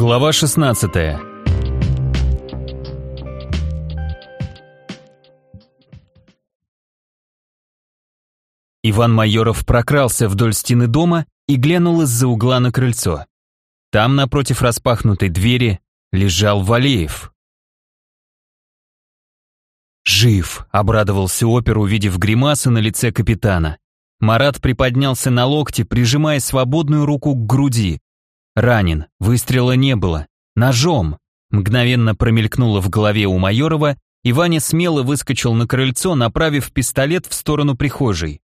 Глава 16 Иван Майоров прокрался вдоль стены дома и глянул из-за угла на крыльцо. Там, напротив распахнутой двери, лежал Валеев. «Жив!» — обрадовался опер, увидев гримасы на лице капитана. Марат приподнялся на локте, прижимая свободную руку к груди. Ранен, выстрела не было. Ножом! Мгновенно промелькнуло в голове у Майорова, и Ваня смело выскочил на крыльцо, направив пистолет в сторону прихожей.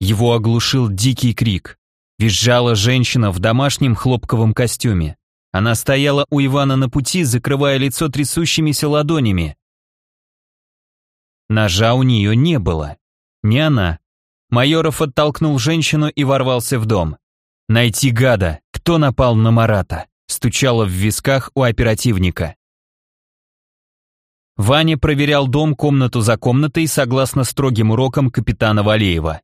Его оглушил дикий крик. Визжала женщина в домашнем хлопковом костюме. Она стояла у Ивана на пути, закрывая лицо трясущимися ладонями. Ножа у нее не было. Не она. Майоров оттолкнул женщину и ворвался в дом. «Найти гада! Кто напал на Марата?» стучало в висках у оперативника. Ваня проверял дом комнату за комнатой согласно строгим урокам капитана Валеева.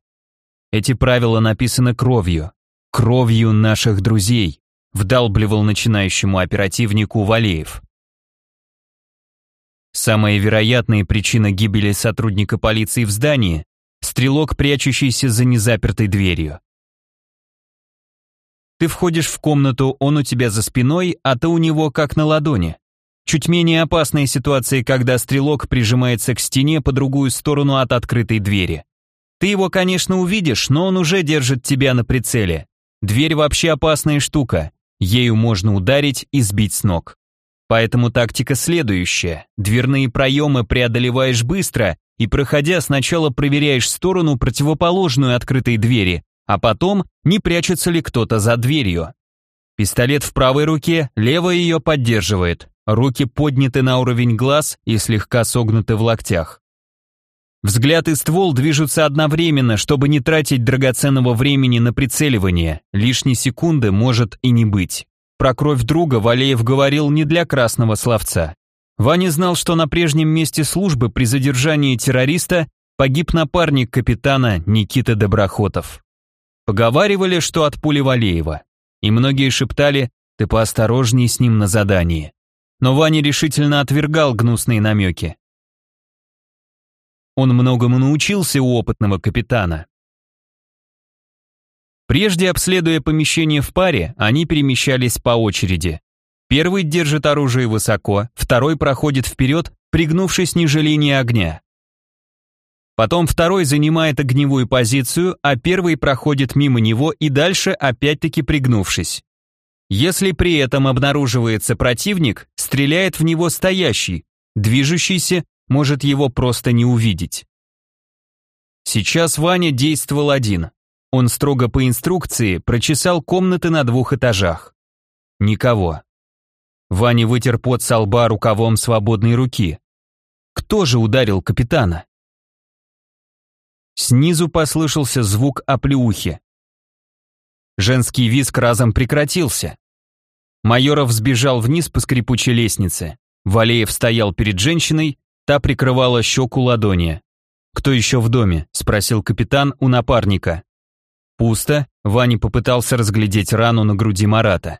Эти правила написаны кровью. Кровью наших друзей, вдалбливал начинающему оперативнику Валеев. Самая вероятная причина гибели сотрудника полиции в здании – стрелок, прячущийся за незапертой дверью. Ты входишь в комнату, он у тебя за спиной, а ты у него как на ладони. Чуть менее опасная ситуация, когда стрелок прижимается к стене по другую сторону от открытой двери. Ты его, конечно, увидишь, но он уже держит тебя на прицеле. Дверь вообще опасная штука. Ею можно ударить и сбить с ног. Поэтому тактика следующая. Дверные проемы преодолеваешь быстро и, проходя, сначала проверяешь сторону, противоположную открытой двери, а потом, не прячется ли кто-то за дверью. Пистолет в правой руке, левая ее поддерживает. Руки подняты на уровень глаз и слегка согнуты в локтях. Взгляд и ствол движутся одновременно, чтобы не тратить драгоценного времени на прицеливание. Лишней секунды может и не быть. Про кровь друга Валеев говорил не для красного словца. Ваня знал, что на прежнем месте службы при задержании террориста погиб напарник капитана Никита Доброхотов. Поговаривали, что от пули Валеева. И многие шептали «ты поосторожней с ним на задании». Но Ваня решительно отвергал гнусные намеки. Он многому научился у опытного капитана. Прежде обследуя помещение в паре, они перемещались по очереди. Первый держит оружие высоко, второй проходит вперед, пригнувшись ниже линии огня. Потом второй занимает огневую позицию, а первый проходит мимо него и дальше опять-таки пригнувшись. Если при этом обнаруживается противник, стреляет в него стоящий, движущийся может его просто не увидеть. Сейчас Ваня действовал один. Он строго по инструкции прочесал комнаты на двух этажах. Никого. Ваня вытер пот со лба рукавом свободной руки. Кто же ударил капитана? Снизу послышался звук оплеухи. Женский визг разом прекратился. Майоров сбежал вниз по скрипучей лестнице. Валеев стоял перед женщиной, Та прикрывала щеку ладони. «Кто еще в доме?» – спросил капитан у напарника. «Пусто», – Ваня попытался разглядеть рану на груди Марата.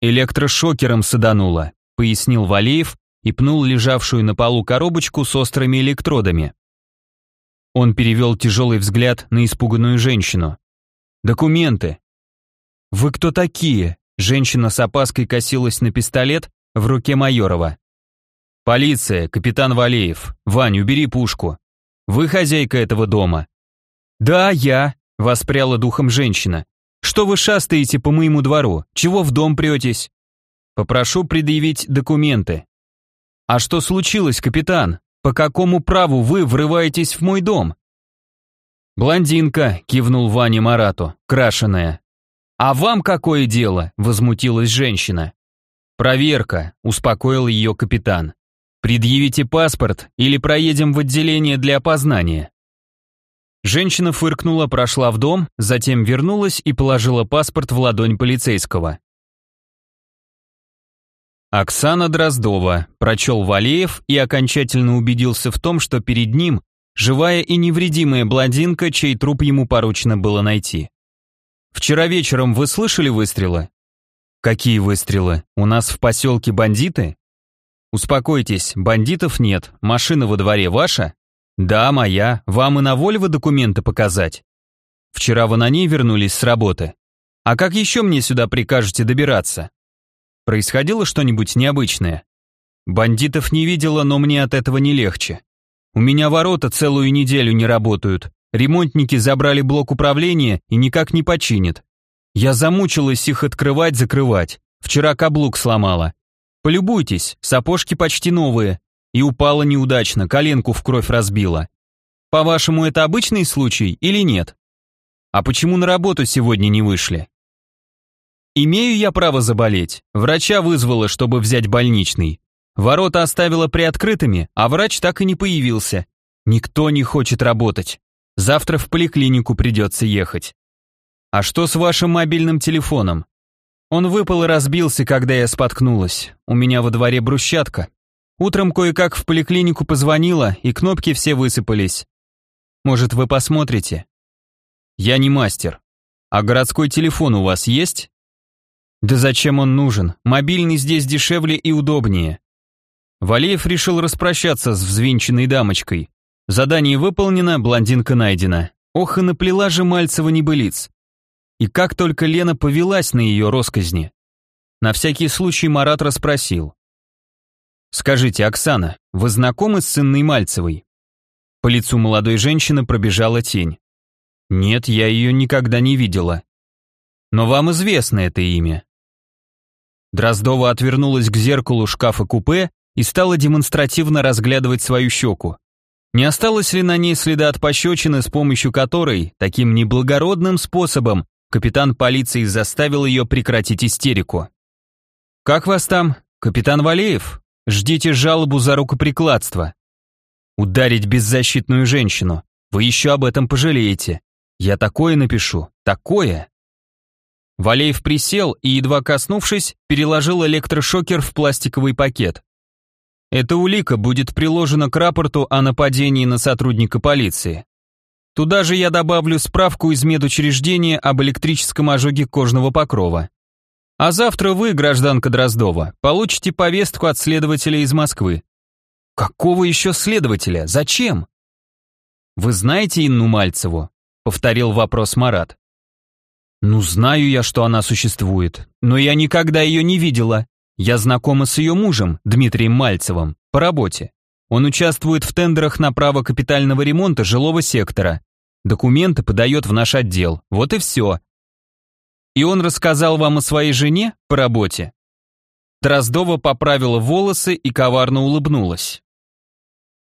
«Электрошокером садануло», – пояснил Валеев и пнул лежавшую на полу коробочку с острыми электродами. Он перевел тяжелый взгляд на испуганную женщину. «Документы». «Вы кто такие?» Женщина с опаской косилась на пистолет в руке Майорова. «Полиция, капитан Валеев. Вань, убери пушку. Вы хозяйка этого дома?» «Да, я», — воспряла духом женщина. «Что вы шастаете по моему двору? Чего в дом претесь?» «Попрошу предъявить документы». «А что случилось, капитан? По какому праву вы врываетесь в мой дом?» «Блондинка», — кивнул Ваня Марату, крашеная. «А вам какое дело?» — возмутилась женщина. «Проверка», — успокоил ее капитан. Предъявите паспорт или проедем в отделение для опознания. Женщина фыркнула, прошла в дом, затем вернулась и положила паспорт в ладонь полицейского. Оксана Дроздова, прочел Валеев и окончательно убедился в том, что перед ним живая и невредимая блондинка, чей труп ему поручено было найти. «Вчера вечером вы слышали выстрелы?» Какие выстрелы? У нас в поселке бандиты? Успокойтесь, бандитов нет. Машина во дворе ваша? Да, моя. Вам и на Вольво документы показать? Вчера вы на ней вернулись с работы. А как еще мне сюда прикажете добираться? Происходило что-нибудь необычное? Бандитов не видела, но мне от этого не легче. У меня ворота целую неделю не работают. Ремонтники забрали блок управления и никак не починят. Я замучилась их открывать-закрывать. Вчера каблук сломала. Полюбуйтесь, сапожки почти новые. И упала неудачно, коленку в кровь разбила. По-вашему, это обычный случай или нет? А почему на работу сегодня не вышли? Имею я право заболеть. Врача вызвала, чтобы взять больничный. Ворота оставила приоткрытыми, а врач так и не появился. Никто не хочет работать. Завтра в поликлинику придется ехать. А что с вашим мобильным телефоном? Он выпал и разбился, когда я споткнулась. У меня во дворе брусчатка. Утром кое-как в поликлинику позвонила, и кнопки все высыпались. Может, вы посмотрите? Я не мастер. А городской телефон у вас есть? Да зачем он нужен? Мобильный здесь дешевле и удобнее. Валеев решил распрощаться с взвинченной дамочкой. Задание выполнено, блондинка найдена. Ох, и наплела же Мальцева небылиц. И как только Лена повелась на ее росказни. На всякий случай Марат расспросил. «Скажите, Оксана, вы знакомы с сынной Мальцевой?» По лицу молодой женщины пробежала тень. «Нет, я ее никогда не видела. Но вам известно это имя». Дроздова отвернулась к зеркалу шкафа-купе и стала демонстративно разглядывать свою щеку. Не осталось ли на ней следа от пощечины, с помощью которой, таким неблагородным способом, капитан полиции заставил ее прекратить истерику? «Как вас там, капитан Валеев? Ждите жалобу за рукоприкладство. Ударить беззащитную женщину. Вы еще об этом пожалеете. Я такое напишу, такое!» Валеев присел и, едва коснувшись, переложил электрошокер в пластиковый пакет. Эта улика будет приложена к рапорту о нападении на сотрудника полиции. Туда же я добавлю справку из медучреждения об электрическом ожоге кожного покрова. А завтра вы, гражданка Дроздова, получите повестку от следователя из Москвы. Какого еще следователя? Зачем? Вы знаете Инну Мальцеву? Повторил вопрос Марат. Ну, знаю я, что она существует, но я никогда ее не видела. Я знакома с ее мужем, Дмитрием Мальцевым, по работе. Он участвует в тендерах на право капитального ремонта жилого сектора. Документы подает в наш отдел. Вот и все. И он рассказал вам о своей жене по работе? Дроздова поправила волосы и коварно улыбнулась.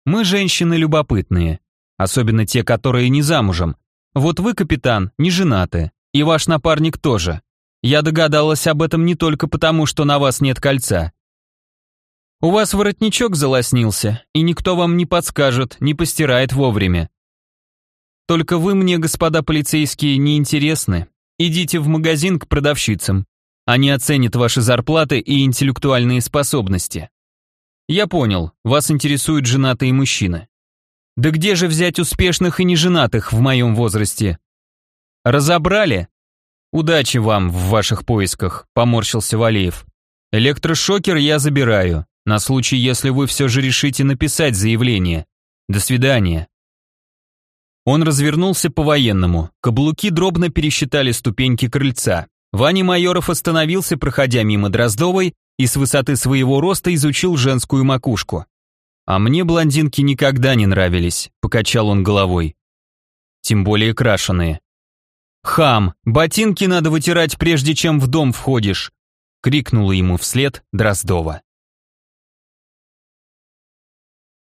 Мы женщины любопытные, особенно те, которые не замужем. Вот вы, капитан, не женаты, и ваш напарник тоже. Я догадалась об этом не только потому, что на вас нет кольца. У вас воротничок залоснился, и никто вам не подскажет, не постирает вовремя. Только вы мне, господа полицейские, не интересны. Идите в магазин к продавщицам. Они оценят ваши зарплаты и интеллектуальные способности. Я понял, вас интересуют женатые мужчины. Да где же взять успешных и неженатых в моем возрасте? Разобрали? «Удачи вам в ваших поисках», — поморщился Валеев. «Электрошокер я забираю, на случай, если вы все же решите написать заявление. До свидания». Он развернулся по-военному, каблуки дробно пересчитали ступеньки крыльца. Ваня Майоров остановился, проходя мимо Дроздовой, и с высоты своего роста изучил женскую макушку. «А мне блондинки никогда не нравились», — покачал он головой. «Тем более крашеные. «Хам, ботинки надо вытирать, прежде чем в дом входишь!» — крикнула ему вслед Дроздова.